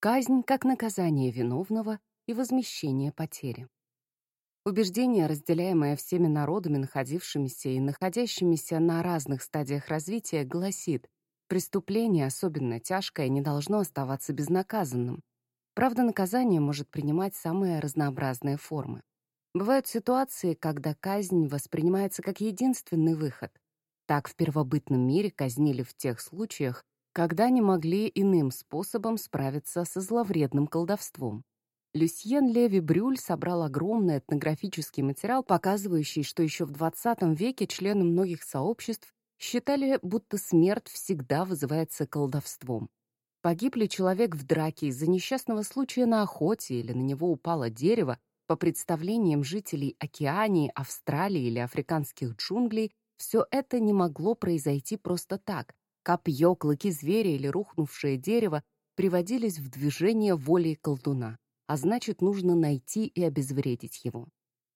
Казнь как наказание виновного и возмещение потери. Убеждение, разделяемое всеми народами, находившимися и находящимися на разных стадиях развития, гласит, преступление, особенно тяжкое, не должно оставаться безнаказанным. Правда, наказание может принимать самые разнообразные формы. Бывают ситуации, когда казнь воспринимается как единственный выход. Так в первобытном мире казнили в тех случаях, когда не могли иным способом справиться со зловредным колдовством. Люсьен Леви Брюль собрал огромный этнографический материал, показывающий, что еще в XX веке члены многих сообществ считали, будто смерть всегда вызывается колдовством. Погиб ли человек в драке из-за несчастного случая на охоте или на него упало дерево, по представлениям жителей Океании, Австралии или африканских джунглей, все это не могло произойти просто так, Копье, клыки зверя или рухнувшее дерево приводились в движение волей колдуна, а значит, нужно найти и обезвредить его.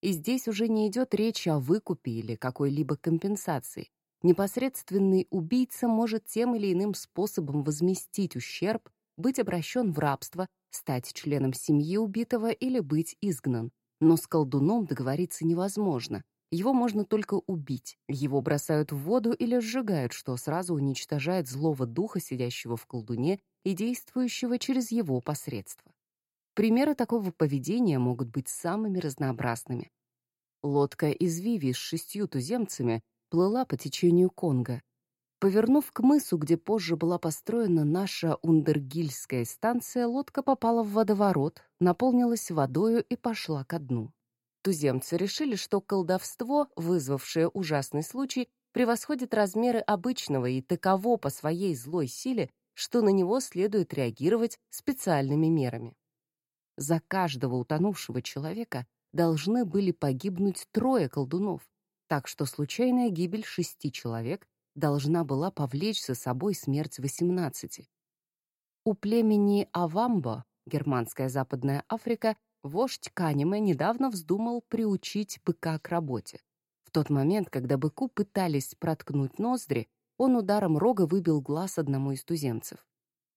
И здесь уже не идет речь о выкупе или какой-либо компенсации. Непосредственный убийца может тем или иным способом возместить ущерб, быть обращен в рабство, стать членом семьи убитого или быть изгнан. Но с колдуном договориться невозможно, его можно только убить. Его бросают в воду или сжигают, что сразу уничтожает злого духа, сидящего в колдуне и действующего через его посредство. Примеры такого поведения могут быть самыми разнообразными. Лодка из Виви с шестью туземцами плыла по течению Конго. Повернув к мысу, где позже была построена наша Ундергильская станция, лодка попала в водоворот, наполнилась водою и пошла ко дну. Туземцы решили, что колдовство, вызвавшее ужасный случай, превосходит размеры обычного и таково по своей злой силе, что на него следует реагировать специальными мерами. За каждого утонувшего человека должны были погибнуть трое колдунов, так что случайная гибель шести человек должна была повлечь за собой смерть восемнадцати. У племени Авамбо, германская Западная Африка, Вождь Канеме недавно вздумал приучить быка к работе. В тот момент, когда быку пытались проткнуть ноздри, он ударом рога выбил глаз одному из туземцев.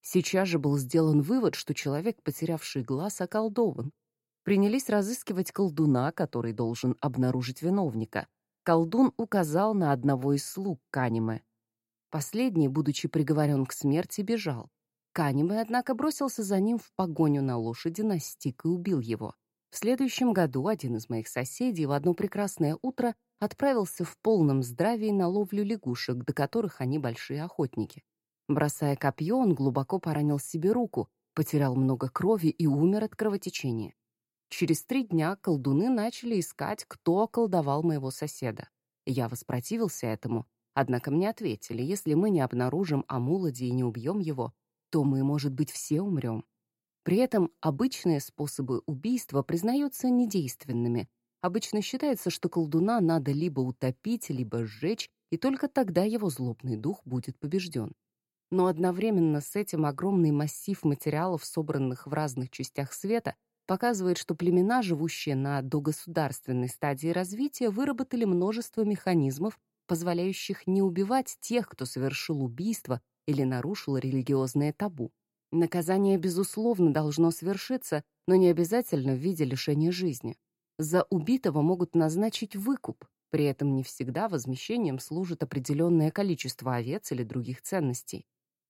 Сейчас же был сделан вывод, что человек, потерявший глаз, околдован. Принялись разыскивать колдуна, который должен обнаружить виновника. Колдун указал на одного из слуг Канеме. Последний, будучи приговорен к смерти, бежал. Канемы, однако, бросился за ним в погоню на лошади, настиг и убил его. В следующем году один из моих соседей в одно прекрасное утро отправился в полном здравии на ловлю лягушек, до которых они большие охотники. Бросая копье, он глубоко поранил себе руку, потерял много крови и умер от кровотечения. Через три дня колдуны начали искать, кто околдовал моего соседа. Я воспротивился этому, однако мне ответили, если мы не обнаружим Амулади и не убьем его, то мы, может быть, все умрем. При этом обычные способы убийства признаются недейственными. Обычно считается, что колдуна надо либо утопить, либо сжечь, и только тогда его злобный дух будет побежден. Но одновременно с этим огромный массив материалов, собранных в разных частях света, показывает, что племена, живущие на догосударственной стадии развития, выработали множество механизмов, позволяющих не убивать тех, кто совершил убийство, или нарушил религиозное табу. Наказание, безусловно, должно свершиться, но не обязательно в виде лишения жизни. За убитого могут назначить выкуп, при этом не всегда возмещением служит определенное количество овец или других ценностей.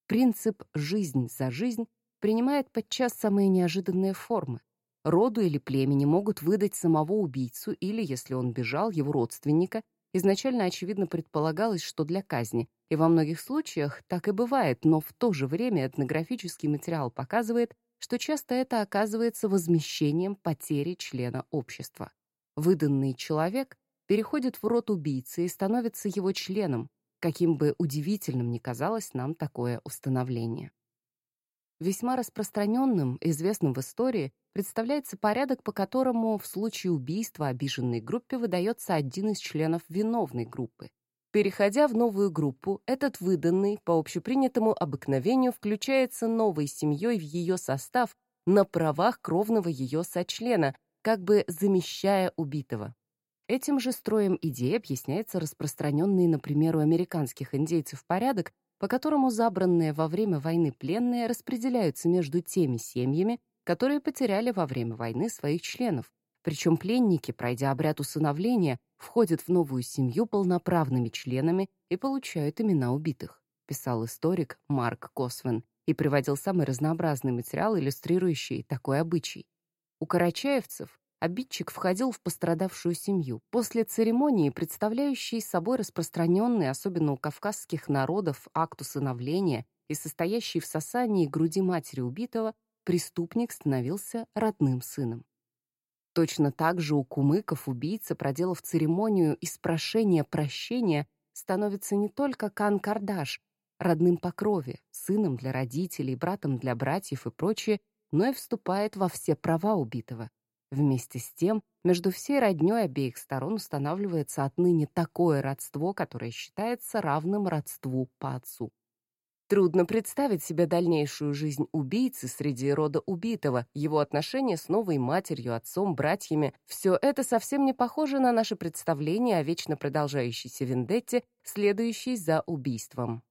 Принцип «жизнь за жизнь» принимает подчас самые неожиданные формы. Роду или племени могут выдать самого убийцу или, если он бежал, его родственника. Изначально, очевидно, предполагалось, что для казни, и во многих случаях так и бывает, но в то же время этнографический материал показывает, что часто это оказывается возмещением потери члена общества. Выданный человек переходит в род убийцы и становится его членом, каким бы удивительным ни казалось нам такое установление. Весьма распространенным, известным в истории, представляется порядок, по которому в случае убийства обиженной группе выдается один из членов виновной группы, Переходя в новую группу, этот выданный по общепринятому обыкновению включается новой семьей в ее состав на правах кровного ее сочлена, как бы замещая убитого. Этим же строем идей объясняется распространенный, например, у американских индейцев порядок, по которому забранные во время войны пленные распределяются между теми семьями, которые потеряли во время войны своих членов. Причем пленники, пройдя обряд усыновления, входят в новую семью полноправными членами и получают имена убитых, писал историк Марк Косвен и приводил самый разнообразный материал, иллюстрирующий такой обычай. У карачаевцев обидчик входил в пострадавшую семью. После церемонии, представляющей собой распространенный, особенно у кавказских народов, акт усыновления и состоящий в сосании груди матери убитого, преступник становился родным сыном. Точно так же у кумыков убийца, проделав церемонию испрошения прощения, становится не только Кан-Кардаш, родным по крови, сыном для родителей, братом для братьев и прочее, но и вступает во все права убитого. Вместе с тем, между всей роднёй обеих сторон устанавливается отныне такое родство, которое считается равным родству по отцу. Трудно представить себе дальнейшую жизнь убийцы среди рода убитого, его отношения с новой матерью, отцом, братьями. Все это совсем не похоже на наше представление о вечно продолжающейся вендетте, следующей за убийством.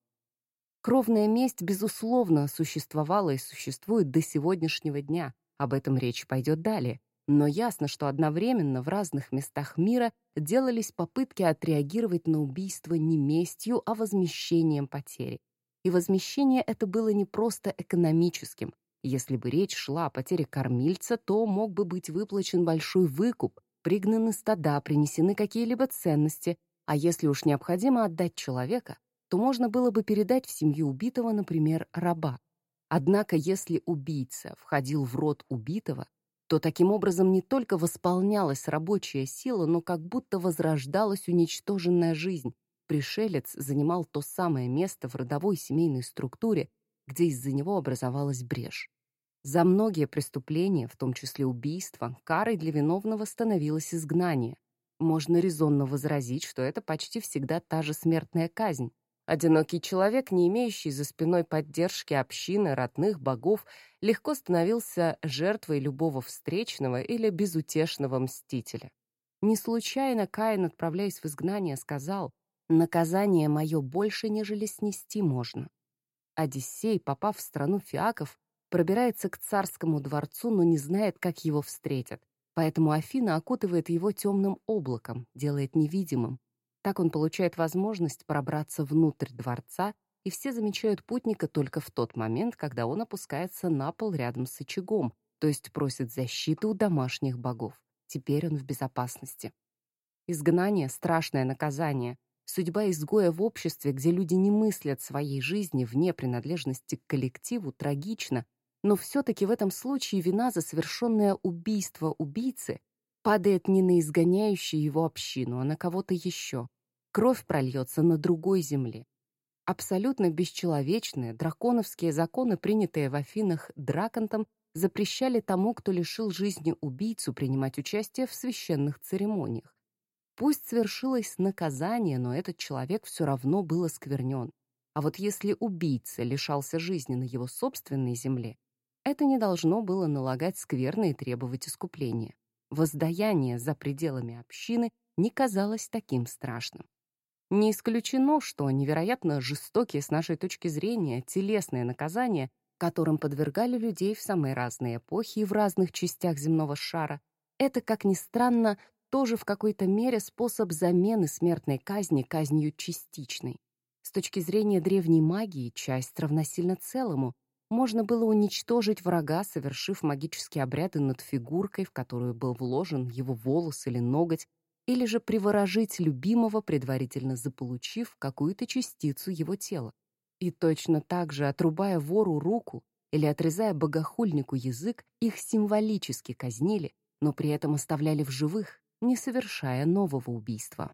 Кровная месть, безусловно, существовала и существует до сегодняшнего дня. Об этом речь пойдет далее. Но ясно, что одновременно в разных местах мира делались попытки отреагировать на убийство не местью, а возмещением потери. И возмещение это было не просто экономическим. Если бы речь шла о потере кормильца, то мог бы быть выплачен большой выкуп, пригнаны стада, принесены какие-либо ценности, а если уж необходимо отдать человека, то можно было бы передать в семью убитого, например, раба. Однако, если убийца входил в род убитого, то таким образом не только восполнялась рабочая сила, но как будто возрождалась уничтоженная жизнь. Пришелец занимал то самое место в родовой семейной структуре, где из-за него образовалась брешь. За многие преступления, в том числе убийства, карой для виновного становилось изгнание. Можно резонно возразить, что это почти всегда та же смертная казнь. Одинокий человек, не имеющий за спиной поддержки общины, родных, богов, легко становился жертвой любого встречного или безутешного мстителя. Не случайно Каин, отправляясь в изгнание, сказал «Наказание мое больше, нежели снести можно». Одиссей, попав в страну фиаков, пробирается к царскому дворцу, но не знает, как его встретят. Поэтому Афина окутывает его темным облаком, делает невидимым, так он получает возможность пробраться внутрь дворца, и все замечают путника только в тот момент, когда он опускается на пол рядом с очагом, то есть просит защиты у домашних богов. Теперь он в безопасности. Изгнание — страшное наказание. Судьба изгоя в обществе, где люди не мыслят своей жизни вне принадлежности к коллективу, трагична, но все-таки в этом случае вина за совершенное убийство убийцы падает не на изгоняющую его общину, а на кого-то еще. Кровь прольется на другой земле. Абсолютно бесчеловечные драконовские законы, принятые в Афинах Драконтом, запрещали тому, кто лишил жизни убийцу, принимать участие в священных церемониях. Пусть свершилось наказание, но этот человек все равно был осквернен. А вот если убийца лишался жизни на его собственной земле, это не должно было налагать скверны и требовать искупления воздаяние за пределами общины не казалось таким страшным. Не исключено, что невероятно жестокие с нашей точки зрения телесные наказания, которым подвергали людей в самые разные эпохи и в разных частях земного шара, это, как ни странно, тоже в какой-то мере способ замены смертной казни казнью частичной. С точки зрения древней магии, часть равносильно целому, можно было уничтожить врага, совершив магические обряды над фигуркой, в которую был вложен его волос или ноготь, или же приворожить любимого, предварительно заполучив какую-то частицу его тела. И точно так же, отрубая вору руку или отрезая богохульнику язык, их символически казнили, но при этом оставляли в живых, не совершая нового убийства.